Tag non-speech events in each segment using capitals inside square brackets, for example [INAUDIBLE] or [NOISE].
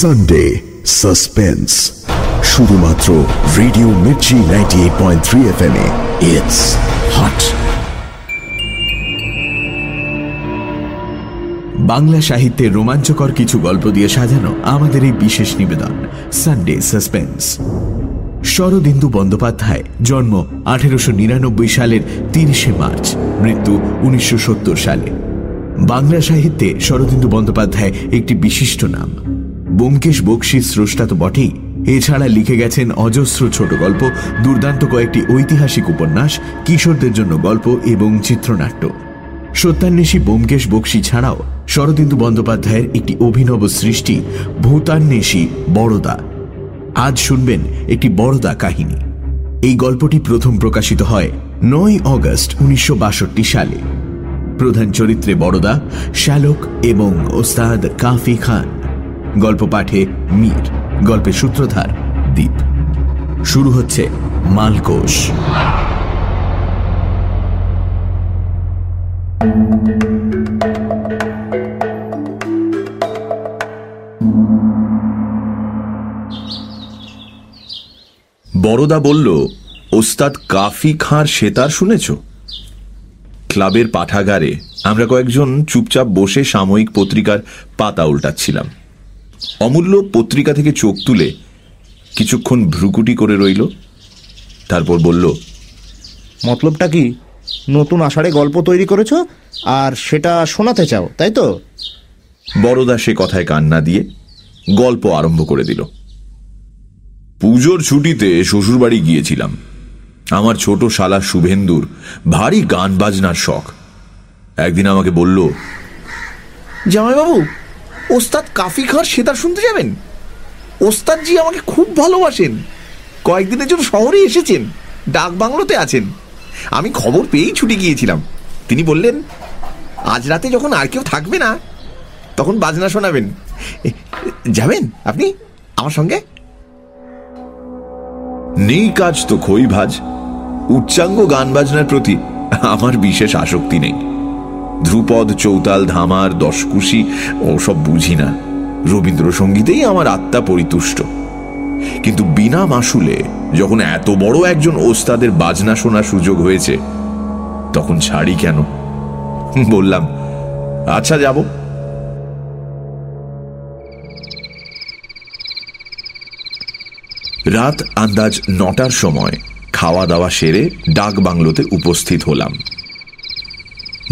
Sunday suspense শুধুমাত্র radio Mirchi ninety eight point three F M it's hot Bangla সাহিত্যের রোমাঞ্চকর কিছু গল্প দিয়ে সাজানো আমাদের এই বিশেষ নিবেদন সানডে সাসপেন্স শরদিন্দু বন্দ্যোপাধ্যায়, জন্ম আঠেরোশো নিরানব্বই সালের তিরিশে মার্চ, মৃত্যু উনিশশো সত্তর সালে। বাংলা সাহিত্যে শরদিন্দু বন্দ্যোপাধ্যায় একটি বিশিষ্ট নাম। বোমকেশ বক্সির স্রষ্টা তো বটেই। এছাড়া লিখে গেছেন অজস্র ছোট গল্প, দুর্দান্ত কয়েকটি ঐতিহাসিক উপন্যাস, কিশোরদের জন্য গল্প এবং চিত্রনাট্য। সত্যান্বেষী বোমকেশ বক্সি ছাড়াও শরদিন্দু বন্দ্যোপাধ্যায়ের একটি অভিনব সৃষ্টি, ভূতান্বেষী বড়দা। আজ শুনবেন একটি বড়দা কাহিনী। এই গল্পটি প্রথম প্রকাশিত হয় নয় অগস্ট উনিশশো বাষট্টি সালে। প্রধান চরিত্রে বড়দা, শ্যালক এবং ওস্তাদ কাফি খান। গল্প পাঠে মীর, গল্পের সূত্রধার দ্বীপ শুরু হচ্ছে মালকোষ। বড়দা বলল, ওস্তাদ কাফি খাঁর সেতার শুনেছ? ক্লাবের পাঠাগারে আমরা কয়েকজন চুপচাপ বসে সাময়িক পত্রিকার পাতা উল্টাচ্ছিলাম। অমূল্য পত্রিকা থেকে চোখ তুলে কিছুক্ষণ ভ্রুকুটি করে রইল তারপর বলল মতলবটা কি? নতুন আষাঢ়ে গল্প তৈরি করেছ? আর সেটা শোনাতে চাও তাই তো? বড়দা সে কথায় কান্না দিয়ে গল্প আরম্ভ করে দিল। পুজোর ছুটিতে শ্বশুরবাড়ি গিয়েছিলাম। আমার ছোট শালা শুভেন্দুর ভারী গান বাজনার শখ। একদিন আমাকে বলল জামাইবাবু ওস্তাদ কাফি খাঁর সেতার শুনতে যাবেন? ওস্তাদজি আমাকে খুব ভালোবাসেন। কয়েকদিনের জন্য শহরে এসেছেন, ডাক বাংলোতে আছেন। আমি খবর পেয়েই ছুটি গিয়েছিলাম। তিনি বললেন, আজ রাতে যখন আর কেউ থাকবে না, তখন বাজনা শোনাবেন। যাবেন আপনি? আমার সঙ্গে? নেই কাজ তো খই ভাজ। উচ্চাঙ্গ গান বাজনার প্রতি আমার বিশেষ আসক্তি নেই। ধ্রুপদ, চৌতাল, ধামার, দশকুশি ওসব বুঝি না। রবীন্দ্রসঙ্গীতেই আমার আত্মা পরিতুষ্ট। কিন্তু বিনা মাসুলে যখন এত বড় একজন ওস্তাদের বাজনা শোনার সুযোগ হয়েছে, তখন ছাড়ি কেন? বললাম আচ্ছা যাব। রাত আন্দাজ নটার সময় খাওয়া দাওয়া সেরে ডাক বাংলোতে উপস্থিত হলাম।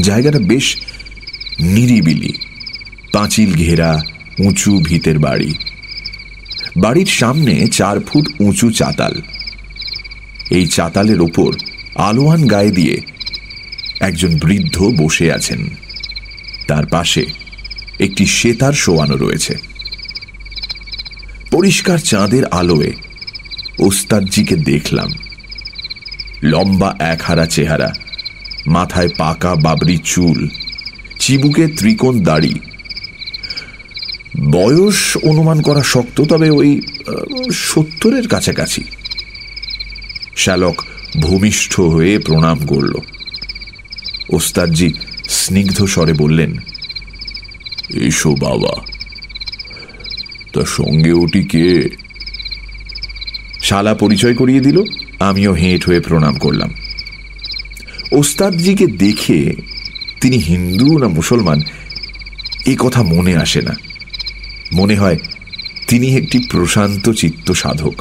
জায়গাটা বেশ নিরিবিলি। পাঁচিল ঘেরা, উঁচু ভিতের বাড়ি। বাড়ির সামনে চার ফুট উঁচু চাতাল। এই চাতালের ওপর আলোয়ান গায়ে দিয়ে একজন বৃদ্ধ বসে আছেন। তার পাশে একটি সেতার শোয়ানো রয়েছে। পরিষ্কার চাঁদের আলোয় ওস্তাদজিকে দেখলাম। লম্বা এক হারা চেহারা মাথায় পাকা বাবরি চুল, চিবুকে ত্রিকোণ দাড়ি। বয়স অনুমান করা শক্ত, তবে ওই সত্তরের কাছাকাছি। শ্যালক ভূমিষ্ঠ হয়ে প্রণাম করল। ওস্তাদজি স্নিগ্ধ স্বরে বললেন, এসো বাবা, তা সঙ্গে ওটি কে? শালা পরিচয় করিয়ে দিল, আমিও হেঁট হয়ে প্রণাম করলাম। ওস্তাদজিকে দেখে তিনি হিন্দু না মুসলমান, এ কথা মনে আসে না। মনে হয় তিনি একটি প্রশান্ত চিত্ত সাধক।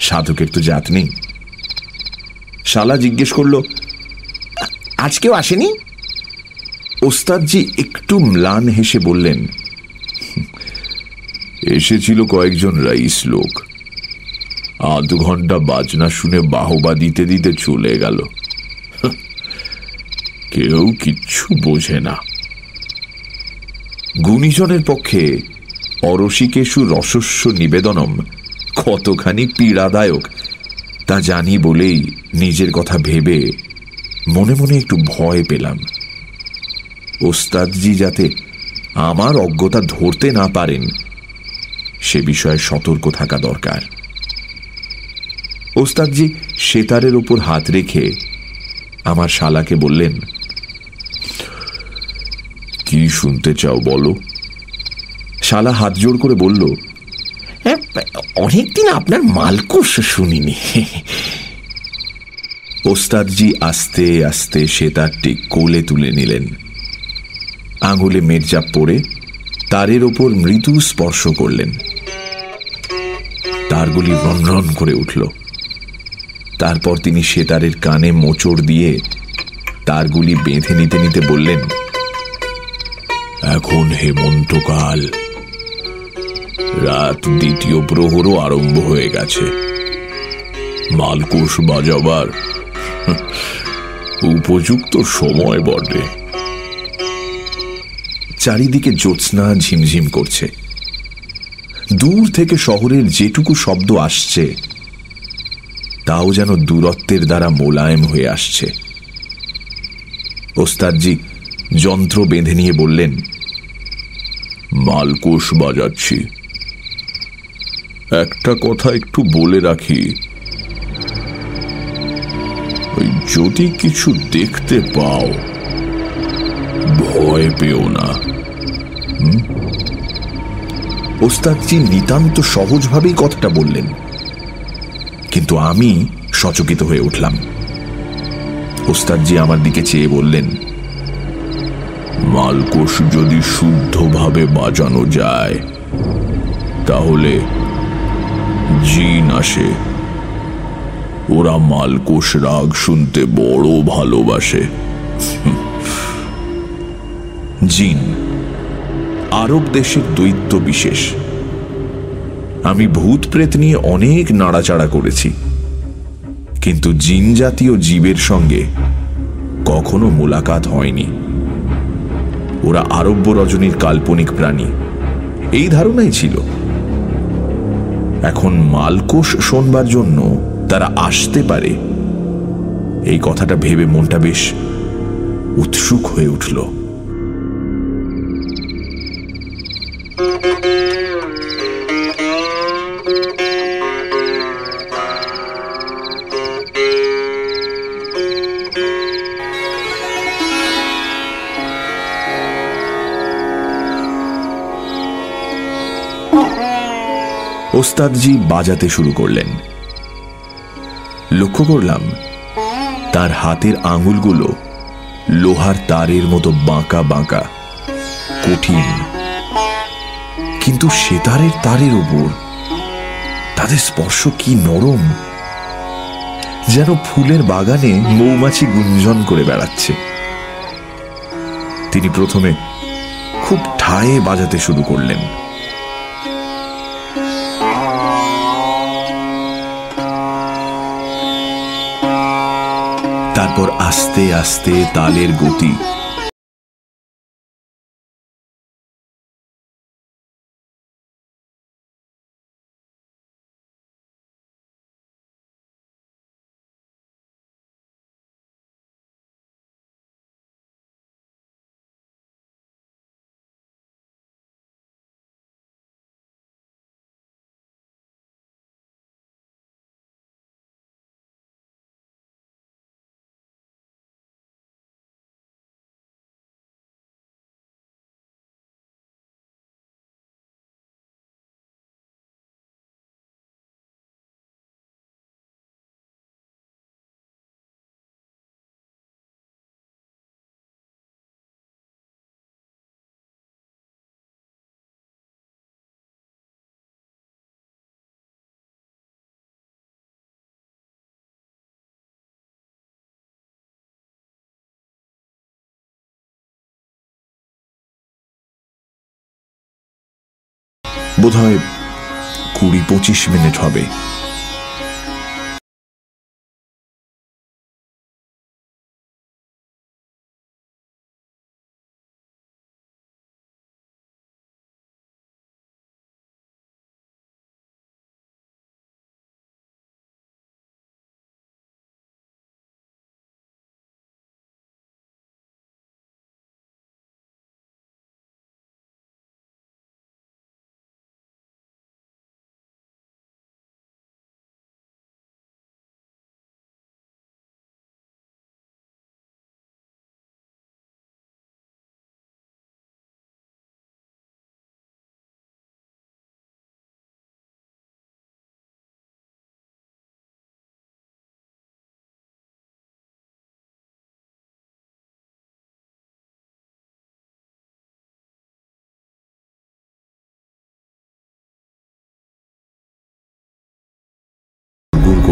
সাধকের তো জাত নেই। শালা জিজ্ঞেস করল আজ কেউ আসেনি? ওস্তাদজি একটু ম্লান হেসে বললেন, এসেছিল কয়েকজন রাইস লোক। আধ ঘণ্টা বাজনা শুনে বাহবা দিতে দিতে চলে গেল। কেউ কিচ্ছু বোঝে না। গুণীজনের পক্ষে অরসিকেশু রসস্য নিবেদনম কতখানি পীড়াদায়ক, তা জানি বলেই নিজের কথা ভেবে মনে মনে একটু ভয় পেলাম। ওস্তাদজি যাতে আমার অজ্ঞতা ধরতে না পারেন, সে বিষয়ে সতর্ক থাকা দরকার। ওস্তাদজি সেতারের উপর হাত রেখে আমার শালাকে বললেন কি শুনতে চাও বলো? শালা হাত জোড় করে বলল অনেকদিন আপনার মালকুশ শুনিনি। ওস্তাদজি আস্তে আস্তে সেতারটি কোলে তুলে নিলেন। আঙুলে মেরচাপ পরে তারের ওপর মৃদু স্পর্শ করলেন। তারগুলি রনরন করে উঠল। তারপর তিনি সেতারের কানে মোচড় দিয়ে তারগুলি বেঁধে নিতে নিতে বললেন এখন হেমন্তকাল। রাত দ্বিতীয় প্রহরও আরম্ভ হয়ে গেছে। মালকুশ বাজাবার উপযুক্ত সময় বটে। চারিদিকে জ্যোৎস্না ঝিমঝিম করছে। দূর থেকে শহরের যেটুকু শব্দ আসছে, তাও যেন দূরত্বের দ্বারা মোলায়েম হয়ে আসছে। ওস্তাদজি যন্ত্র বেঁধে নিয়ে বললেন মালকোষ বাজাচ্ছি। একটা কথা একটু বলে রাখি। ওই যদি কিছু দেখতে পাও, ভয় পেও না? ওস্তাদজি নিতান্ত সহজভাবেই কথাটা বললেন। কিন্তু আমি সচকিত হয়ে উঠলাম। ওস্তাদজি আমার দিকে চেয়ে বললেন মালকোষ যদি শুদ্ধভাবে বাজানো যায়, তাহলে জিন আসে। ওরা মালকোষ রাগ শুনতে বড় ভালোবাসে। জিন, আরব দেশের দৈত্য বিশেষ। আমি ভূত প্রেত নিয়ে অনেক নাড়াচাড়া করেছি। কিন্তু জিন জাতীয় জীবের সঙ্গে কখনো মোলাকাত হয়নি। ওরা আরব্য রজনীর কাল্পনিক প্রাণী। এই ধারণাই ছিল। এখন মালকোষ শোনবার জন্য তারা আসতে পারে। এই কথাটা ভেবে মনটা বেশ উৎসুক হয়ে উঠল। ওস্তাদজি বাজাতে শুরু করলেন। লক্ষ্য করলাম, তার হাতের আঙুলগুলো লোহার তারের মতো বাঁকা বাঁকা, কঠিন। কিন্তু সেতারের তারের উপর তাদের স্পর্শ কি নরম, যেন ফুলের বাগানে মৌমাছি গুঞ্জন করে বেড়াচ্ছে। তিনি প্রথমে খুব ঠায়ে বাজাতে শুরু করলেন। তারপর আস্তে আস্তে তালের গতি। বোধহয় কুড়ি পঁচিশ মিনিট হবে।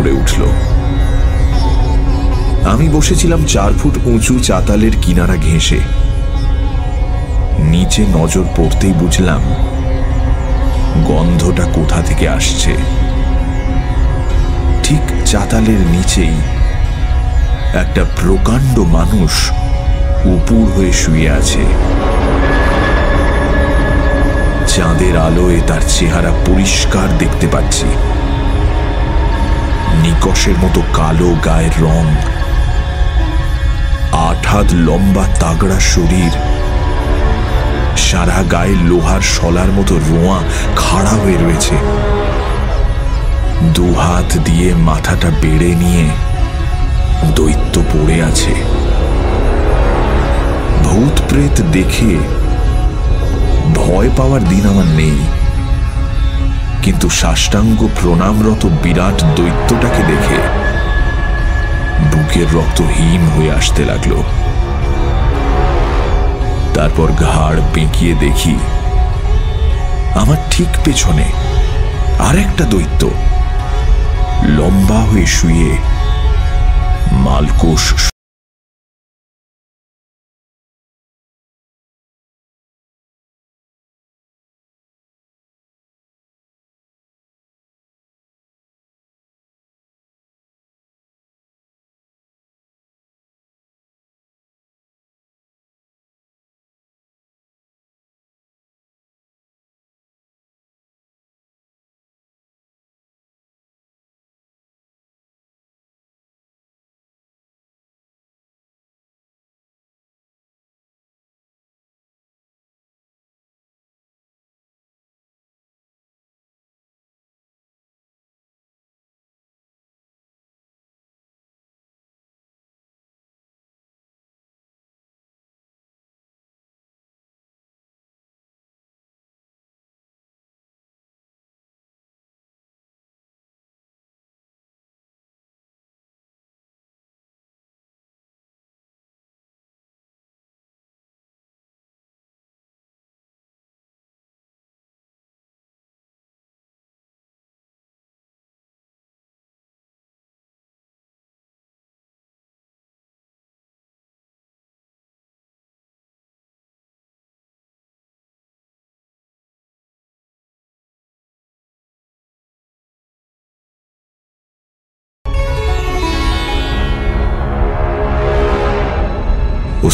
করে উঠল। আমি বসেছিলাম চার ফুট উঁচু চাতালের কিনারা ঘেঁষে। নিচে নজর পড়তেই বুঝলাম গন্ধটা কোথা থেকে আসছে। ঠিক চাতালের নিচেই একটা প্রকাণ্ড মানুষ উপুর হয়ে শুয়ে আছে। চাঁদের আলোয় তার চেহারা পরিষ্কার দেখতে পাচ্ছি। নিকশের মতো কালো গায়ের রং আট হাত লম্বা তাগড়া শরীর, সারা গায়ে লোহার শলার মতো রোঁয়া খাড়া হয়ে রয়েছে। দু হাত দিয়ে মাথাটা বেড়ে নিয়ে দৈত্য পড়ে আছে। ভূত প্রেত দেখে ভয় পাওয়ার দিন আমার নেই। কিন্তু সাষ্টাঙ্গ প্রণামরত বিরাট দৈত্যটাকে দেখে বুকের রক্ত হিম হয়ে আসতে লাগল। তারপর ঘাড় বেঁকিয়ে দেখি, আমার ঠিক পেছনে আর একটা দৈত্য লম্বা হয়ে শুয়ে মালকোষ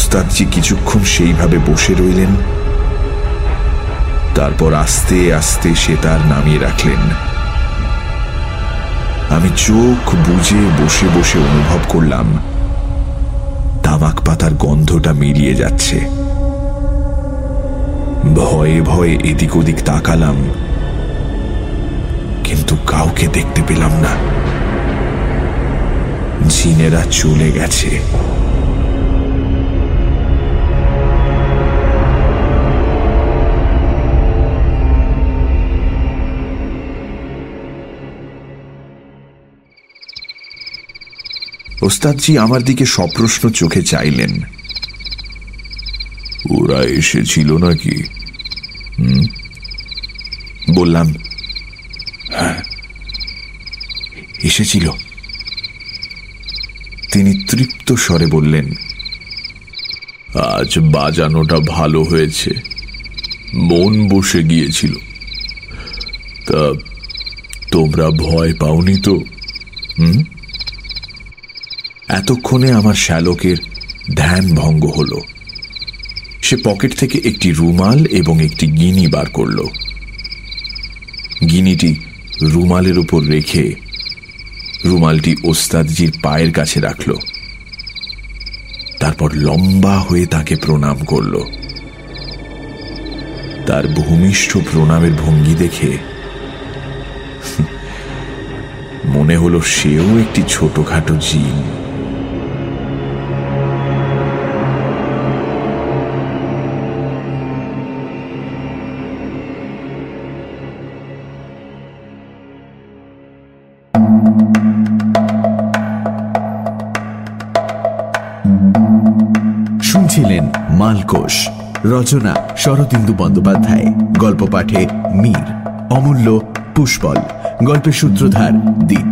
ওস্তাদজি কিছুক্ষণ সেইভাবে বসে রইলেন। তারপর আস্তে আস্তে সে তার নামিয়ে রাখলেন। আমি চোখ বুঝে বসে বসে অনুভব করলাম, তামাক পাতার গন্ধটা মিলিয়ে যাচ্ছে। ভয়ে ভয়ে এদিক ওদিক তাকালাম, কিন্তু কাউকে দেখতে পেলাম না। জিনেরা চলে গেছে। ওস্তাদজি আমার দিকে সপ্রশ্ন চোখে চাইলেন। ওরা এসেছিল নাকি? হুম? বললাম হ্যাঁ এসেছিল। তিনি তৃপ্ত স্বরে বললেন আজ বাজানোটা ভালো হয়েছে। মন বসে গিয়েছিল। তা তোমরা ভয় পাওনি তো? হুম? এতক্ষণে আমার শ্যালকের ধ্যান ভঙ্গ হল। সে পকেট থেকে একটি রুমাল এবং একটি গিনি বার করল। গিনিটি রুমালের উপর রেখে রুমালটি ওস্তাদজির পায়ের কাছে রাখল। তারপর লম্বা হয়ে তাকে প্রণাম করল। তার ভূমিষ্ঠ প্রণামের ভঙ্গি দেখে [LAUGHS] মনে হলো সেও একটি ছোটখাটো জিন। শুনছিলেন মালকোষ। রচনা শরদিন্দু বন্দ্যোপাধ্যায়। গল্প পাঠে মীর। অমূল্য পুষ্পল। গল্পের সূত্রধার দ্বীপ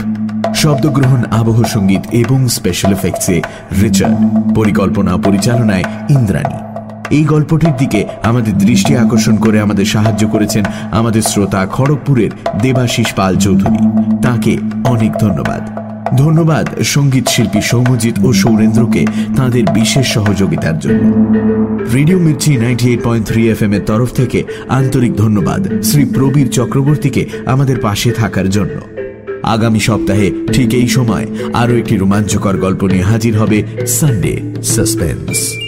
শব্দগ্রহণ আবহ সংগীত এবং স্পেশাল এফেক্টসে রিচার্ড। পরিকল্পনা পরিচালনায় ইন্দ্রাণী। এই গল্পটির দিকে আমাদের দৃষ্টি আকর্ষণ করে আমাদের সাহায্য করেছেন আমাদের শ্রোতা খড়গপুরের দেবাশিস পাল চৌধুরী। তাকে অনেক ধন্যবাদ। ধন্যবাদ সংগীত শিল্পী সৌম্যজিৎ ও সৌরেন্দ্রকে তাদের বিশেষ সহযোগিতার জন্য। Radio Mirchi ninety eight point three F M এর তরফ থেকে আন্তরিক ধন্যবাদ শ্রী প্রবীর চক্রবর্তীকে আমাদের পাশে থাকার জন্য। আগামী সপ্তাহে ঠিক এই সময় আরও একটি রোমাঞ্চকর গল্প নিয়ে হাজির হবে সানডে সাসপেন্স